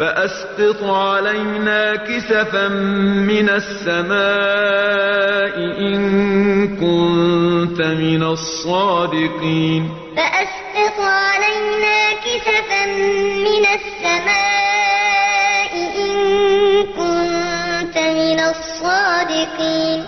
فأسقط علينا كسفا من السماء إن كنت من الصادقين. فأسقط علينا كسفا من السماء إن كنت من الصادقين.